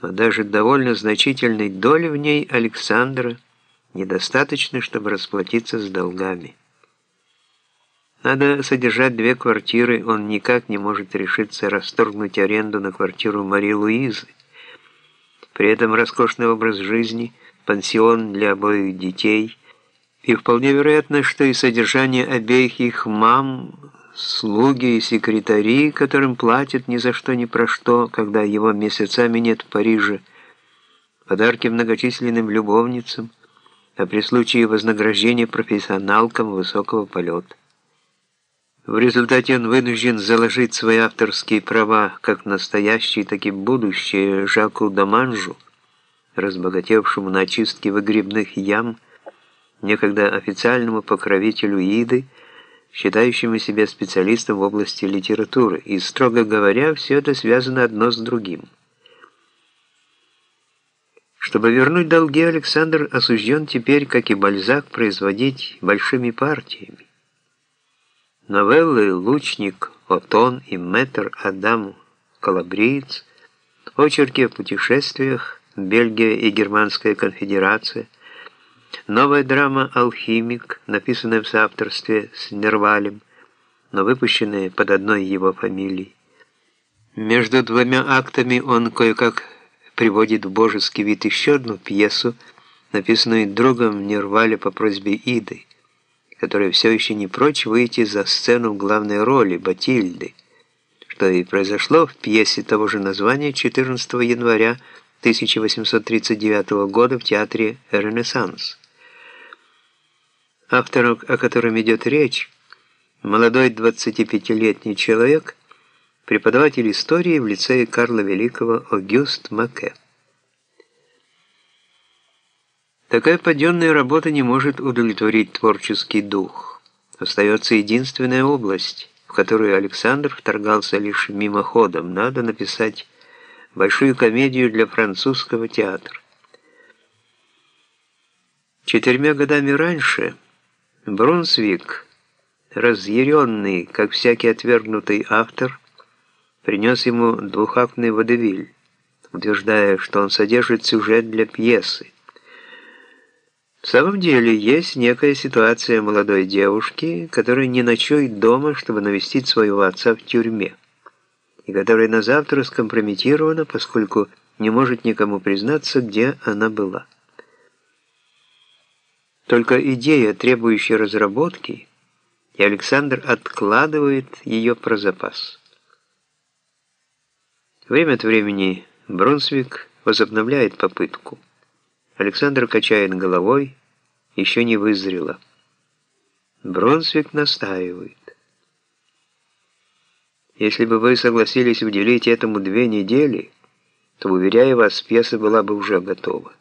но даже довольно значительной доли в ней Александра недостаточно, чтобы расплатиться с долгами. Надо содержать две квартиры, он никак не может решиться расторгнуть аренду на квартиру Марии Луизы. При этом роскошный образ жизни, пансион для обоих детей, и вполне вероятно, что и содержание обеих их мам, слуги и секретари, которым платят ни за что ни про что, когда его месяцами нет в Париже, подарки многочисленным любовницам, а при случае вознаграждения профессионалкам высокого полета. В результате он вынужден заложить свои авторские права как настоящие, так и будущее Жаку Даманжу, разбогатевшему на очистке выгребных ям, некогда официальному покровителю Иды, считающему себя специалистом в области литературы, и, строго говоря, все это связано одно с другим. Чтобы вернуть долги, Александр осужден теперь, как и Бальзак, производить большими партиями. Новеллы «Лучник», «Отон» и «Мэтр Адам Калабриец», очерки о путешествиях, Бельгия и Германская конфедерация, новая драма «Алхимик», написанная в соавторстве с Нервалем, но выпущенная под одной его фамилией. Между двумя актами он кое-как приводит в божеский вид еще одну пьесу, написанную другом Нервале по просьбе Иды которая все еще не прочь выйти за сцену в главной роли Батильды, что и произошло в пьесе того же названия 14 января 1839 года в театре «Ренессанс». Автор, о котором идет речь, молодой 25-летний человек, преподаватель истории в лицее Карла Великого Огюст Маке. Такая подъемная работа не может удовлетворить творческий дух. Остается единственная область, в которую Александр вторгался лишь мимоходом. Надо написать большую комедию для французского театра. Четырьмя годами раньше Брунсвик, разъяренный, как всякий отвергнутый автор, принес ему двухактный водевиль, утверждая, что он содержит сюжет для пьесы. В самом деле, есть некая ситуация молодой девушки, которая не ночует дома, чтобы навестить своего отца в тюрьме, и которая на завтра скомпрометирована, поскольку не может никому признаться, где она была. Только идея, требующая разработки, и Александр откладывает ее про запас. Время от времени Брунсвик возобновляет попытку. Александр качает головой, еще не вызрело. Бронсвик настаивает. Если бы вы согласились уделить этому две недели, то, уверяю вас, пьеса была бы уже готова.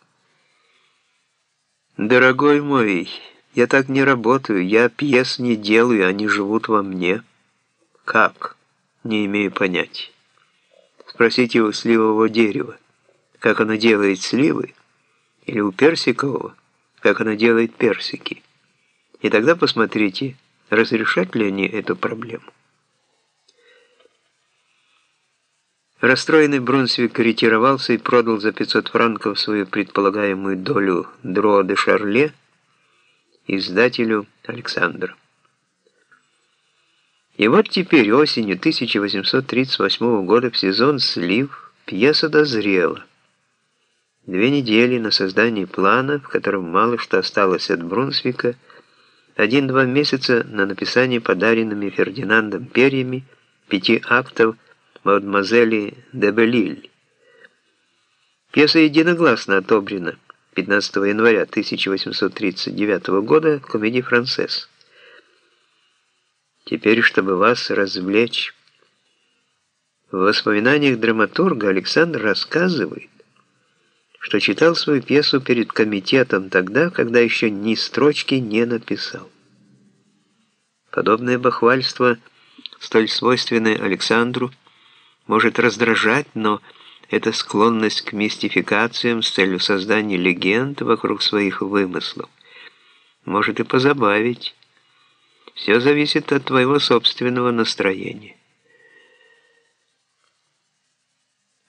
Дорогой мой, я так не работаю, я пьес не делаю, они живут во мне. Как? Не имею понятия. Спросите у сливового дерева, как оно делает сливы, или у персикового, как она делает персики. И тогда посмотрите, разрешат ли они эту проблему. Расстроенный Брунсвик ретировался и продал за 500 франков свою предполагаемую долю Дро де Шарле издателю Александру. И вот теперь осенью 1838 года в сезон слив пьеса дозрела. Две недели на создание плана, в котором мало что осталось от Брунсвика, один-два месяца на написание подаренными Фердинандом перьями пяти актов «Мадемуазели де Белиль». Пьеса единогласно отобрена 15 января 1839 года в комедии «Францесс». Теперь, чтобы вас развлечь, в воспоминаниях драматурга Александр рассказывает, что читал свою пьесу перед комитетом тогда, когда еще ни строчки не написал. Подобное бахвальство, столь свойственное Александру, может раздражать, но эта склонность к мистификациям с целью создания легенд вокруг своих вымыслов может и позабавить. Все зависит от твоего собственного настроения.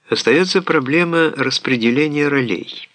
Остается проблема распределения ролей.